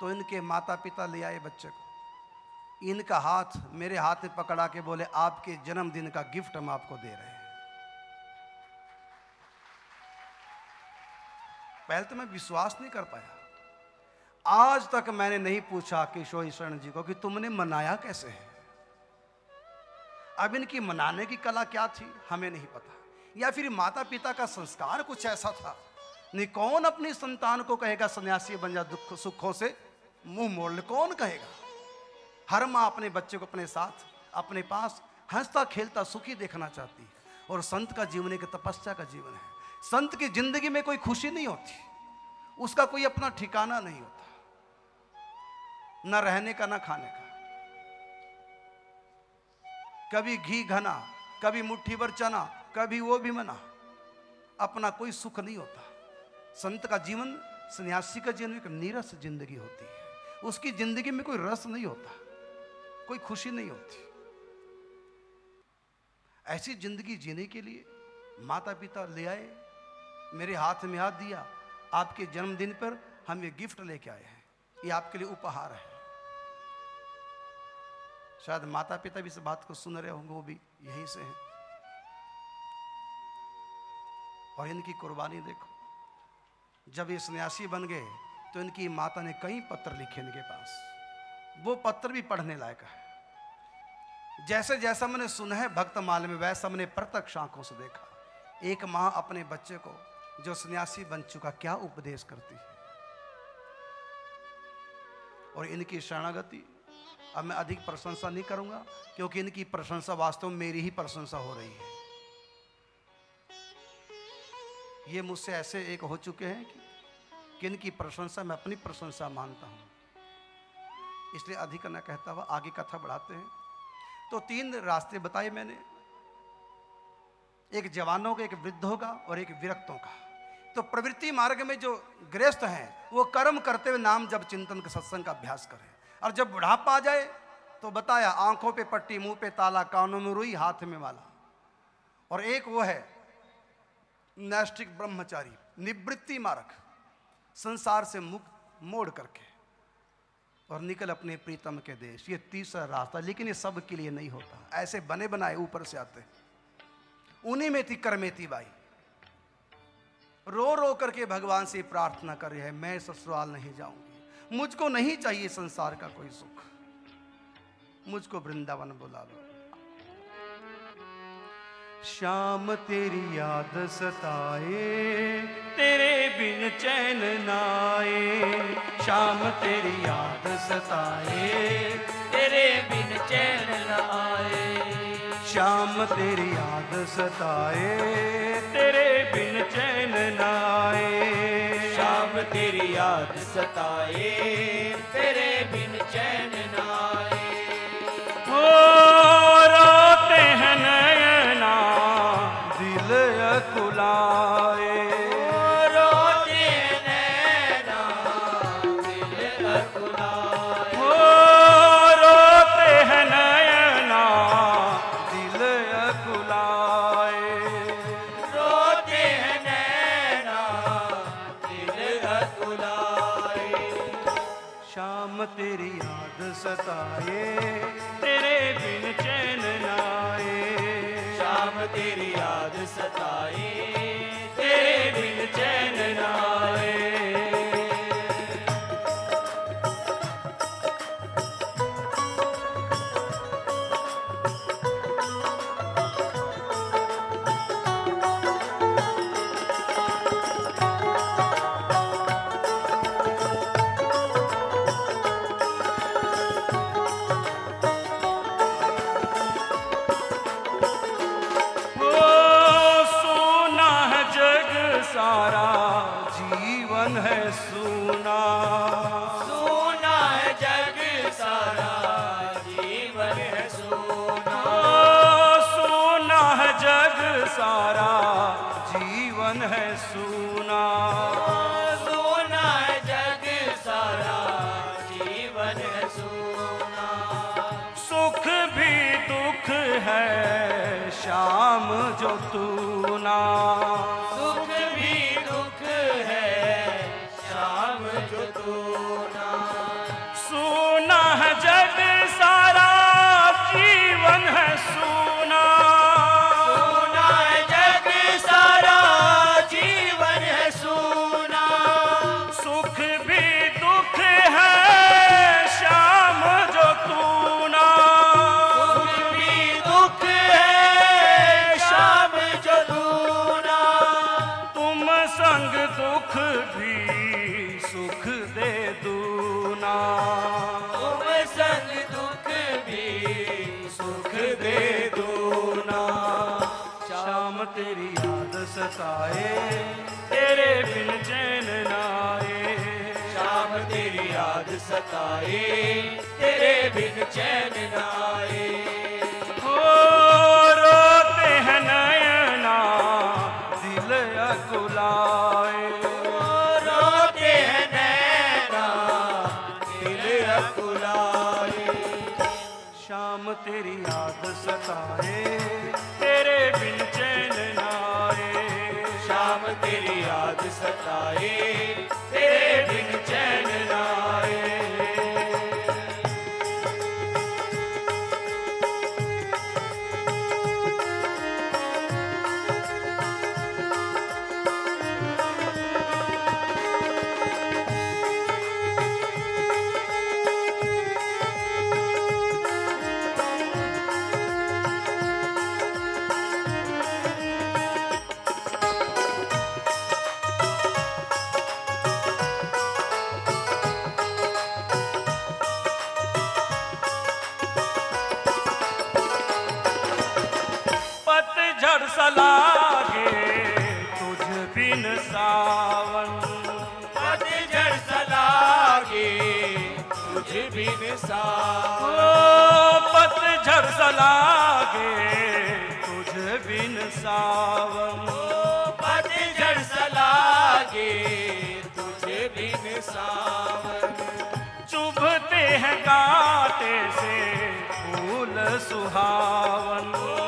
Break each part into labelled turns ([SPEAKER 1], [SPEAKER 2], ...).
[SPEAKER 1] तो इनके माता पिता ले आए बच्चे को। इनका हाथ मेरे हाथ में पकड़ा के बोले, आपके जन्मदिन का गिफ्ट हम आपको दे रहे हैं। पहले तो मैं विश्वास नहीं कर पाया। आज तक मैंने नहीं पूछा किशोर शरण जी को कि तुमने मनाया कैसे है? अब इनकी मनाने की कला क्या थी, हमें नहीं पता। या फिर माता पिता का संस्कार कुछ ऐसा था? नहीं, कौन अपनी संतान को कहेगा, सन्यासी बन जा दुख सुखों से? मुँह मोड़ ले, कौन कहेगा? हर माँ अपने बच्चे को अपने साथ, अपने पास हंसता, खेलता, सुखी देखना चाहती है। और संत का जीवन एक तपस्या का जीवन है। संत की ज़िंदगी में कोई खुशी नहीं होती। उसका कोई अपना ठिकाना नहीं होता। न रहने का, न खाने का। कभी घी घना, कभी मुट्ठी भर चना, कभी वो भी मना। अपना कोई सुख नहीं होता। संत का जीवन सन्यासी का जीवन, एक नीरस ज़िंदगी होती है। उसकी ज़िंदगी में कोई रस नहीं होता, कोई खुशी नहीं होती। ऐसी ज़िंदगी जीने के लिए माता पिता ले आए, मेरे हाथ में हाथ दिया, आपके जन्मदिन पर हम ये गिफ्ट लेके आए हैं। ये आपके लिए उपहार है। शायद माता पिता भी इस बात को सुन रहे होंगे, वो भी यहीं से हैं। और इनकी कुर्बानी देखो, जब ये सन्यासी बन गए तो इनकी माता ने कई पत्र लिखे इनके पास। वो पत्र भी पढ़ने लायक है। जैसे जैसा मैंने सुना है भक्त माल में वैसा मैंने प्रत्यक्ष आँखों से देखा। एक माँ अपने बच्चे को जो सन्यासी बन चुका क्या उपदेश करती है? और इनकी शरणागति अब मैं अधिक प्रशंसा नहीं करूँगा क्योंकि इनकी प्रशंसा वास्तव में मेरी ही प्रशंसा हो रही है। ये मुझसे ऐसे एक हो चुके हैं कि, कि इनकी प्रशंसा, मैं अपनी प्रशंसा मानता हूँ। इसलिए अधिक न कहता हुआ आगे कथा बढ़ाते हैं। तो तीन रास्ते बताए मैंने। एक जवानों का, एक वृद्धों का और एक विरक्तों का। तो प्रवृत्ति मार्ग में जो गृहस्थ हैं, वो कर्म करते हुए नाम जब चिंतन के सत्संग का अभ्यास करें। और जब बुढ़ापा आ जाए तो बताया, आँखों पे पट्टी, मुँह पे ताला, कानों में रुई, हाथ में माला और एक वो है नैष्टिक ब्रह्मचारी, निवृत्ति मार्ग। संसार से मुक्त मोड़ करके और निकल अपने प्रीतम के देश। ये तीसरा रास्ता, लेकिन ये सब के लिए नहीं होता। ऐसे बने बनाए ऊपर से आते। उन्हीं में थी करमेती बाई। रो रो करके भगवान से प्रार्थना कर रही है, मैं ससुराल नहीं जाऊँगी। मुझको नहीं चाहिए संसार का कोई सुख। मुझको वृंदावन बुला लो।
[SPEAKER 2] शाम तेरी याद सताए, तेरे बिन चैन नाए। शाम तेरी याद सताए, तेरे बिन चैन नाए। शाम तेरी याद सताए, तेरे बिन चैन नाए। शाम तेरी याद सताए तेरी। याद सताए, तेरे बिन चैन नाए शाम तेरी याद सताए, तेरे बिन चैन नाए बुलाए। शाम तेरी याद सताए। तेरे बिन चैन नाए
[SPEAKER 3] शाम तेरी याद सताए। तेरे बिन चैन नाए
[SPEAKER 2] सा
[SPEAKER 3] पतझर गे तुझ बिन सावन।
[SPEAKER 2] पत
[SPEAKER 3] पतझर सलागे तुझ बिन सावन।
[SPEAKER 2] चुभते हैं काटे से फूल सुहावन।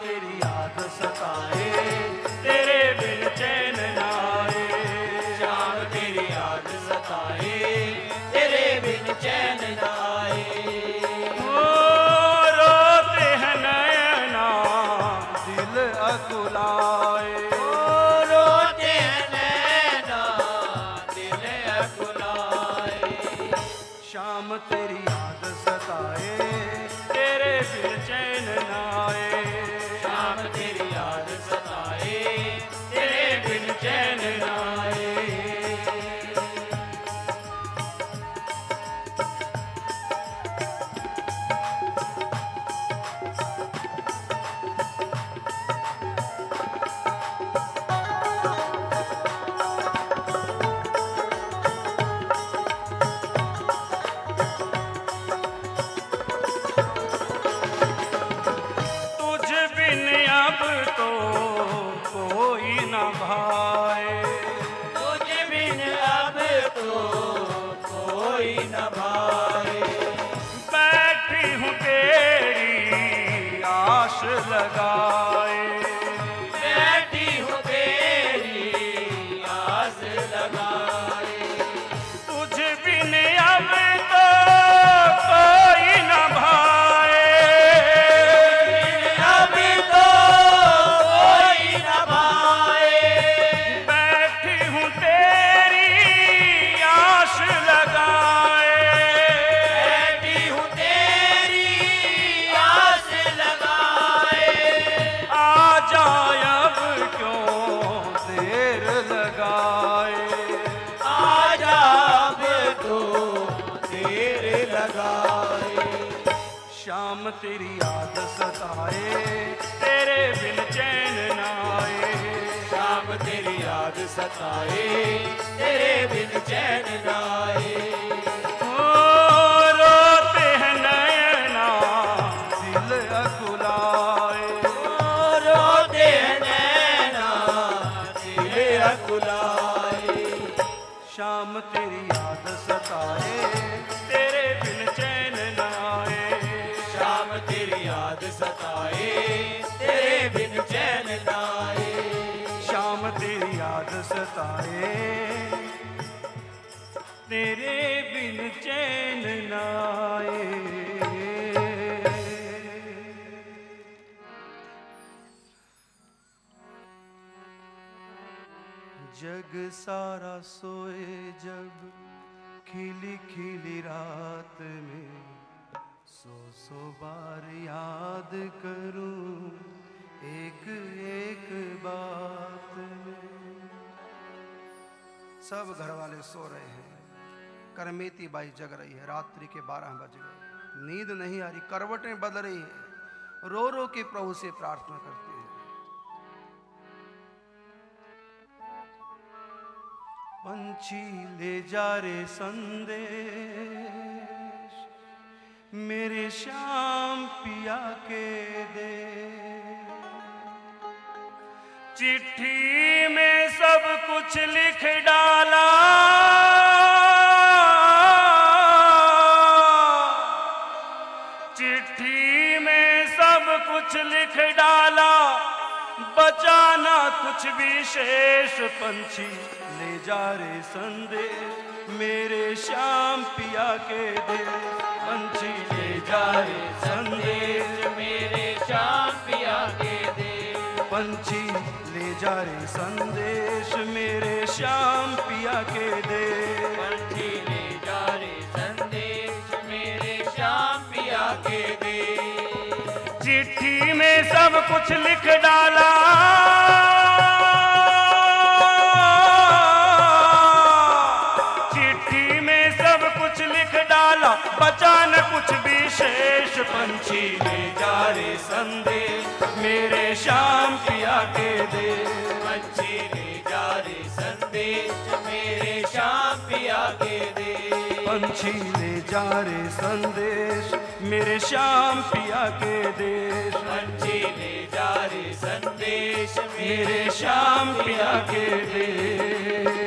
[SPEAKER 2] तेरी याद सताए।
[SPEAKER 3] 감사합니다.
[SPEAKER 2] शाम तेरी याद सताए, तेरे बिन चैन ना
[SPEAKER 3] आए।
[SPEAKER 2] शाम तेरी याद सताए, तेरे बिन चैन ना आए।
[SPEAKER 1] सारा सोए जब खिली खिली रात में। सो सो बार याद करूँ एक एक बात में। सब घर वाले सो रहे हैं। करमेती बाई जग रही है, रात्रि के बारह बज गए। नींद नहीं आ रही, करवटें बदल रही है। रो रो के प्रभु से प्रार्थना करती पंछी ले जा रे संदेश, मेरे श्याम पिया के दे
[SPEAKER 2] चिट्ठी में सब कुछ लिख डाला, चिट्ठी में सब कुछ लिख डाला, बचाना कुछ विशेष पंछी। जा रे संदेश, मेरे श्याम पिया के दे पंछी ले जा रे संदेश,
[SPEAKER 3] मेरे श्याम पिया के दे
[SPEAKER 1] पंछी ले जा रे संदेश, मेरे श्याम पिया के दे
[SPEAKER 3] पंछी ले जा रे संदेश, मेरे श्याम पिया के दे
[SPEAKER 2] चिट्ठी में सब कुछ लिख डाला। कुछ विशेष पंछी ले जा रे संदेश। मेरे श्याम पिया के दे
[SPEAKER 3] पंछी ले जा रे संदेश। मेरे श्याम पिया के दे
[SPEAKER 1] पंछी ले जा रे संदेश। मेरे श्याम पिया के देश
[SPEAKER 3] पंछी ले जा रे संदेश।
[SPEAKER 2] मेरे श्याम पिया के दे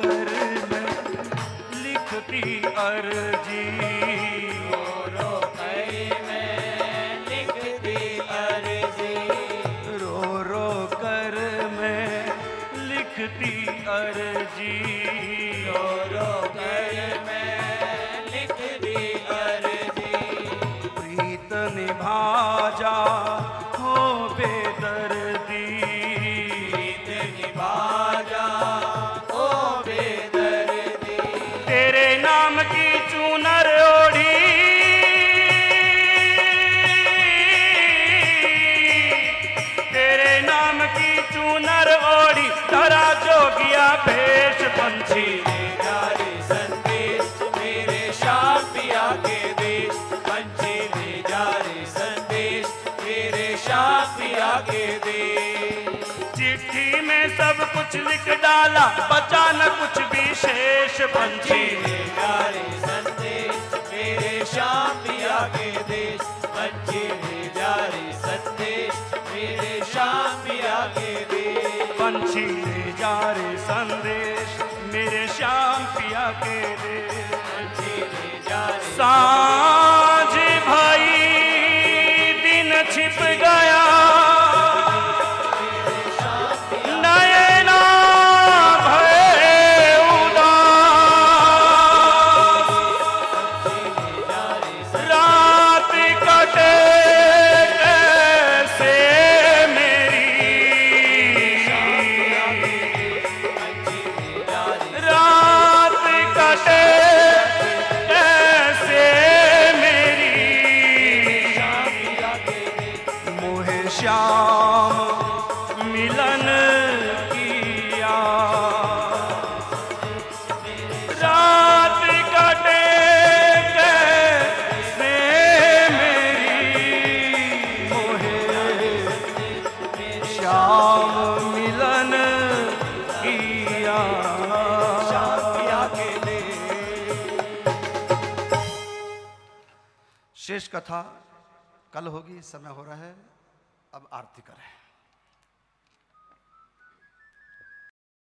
[SPEAKER 2] कर लिखती अर्जी। कुछ लिख डाला बचा न कुछ विशेष पंछी।
[SPEAKER 3] ले संदेश मेरे श्याम पिया के देश पंछी ले संदेश मेरे श्याम पिया के देश
[SPEAKER 2] पंछी ले जा संदेश मेरे श्याम पिया के दे।
[SPEAKER 3] पंछी ले जा
[SPEAKER 1] कथा कल होगी समय हो रहा है अब आरती करें।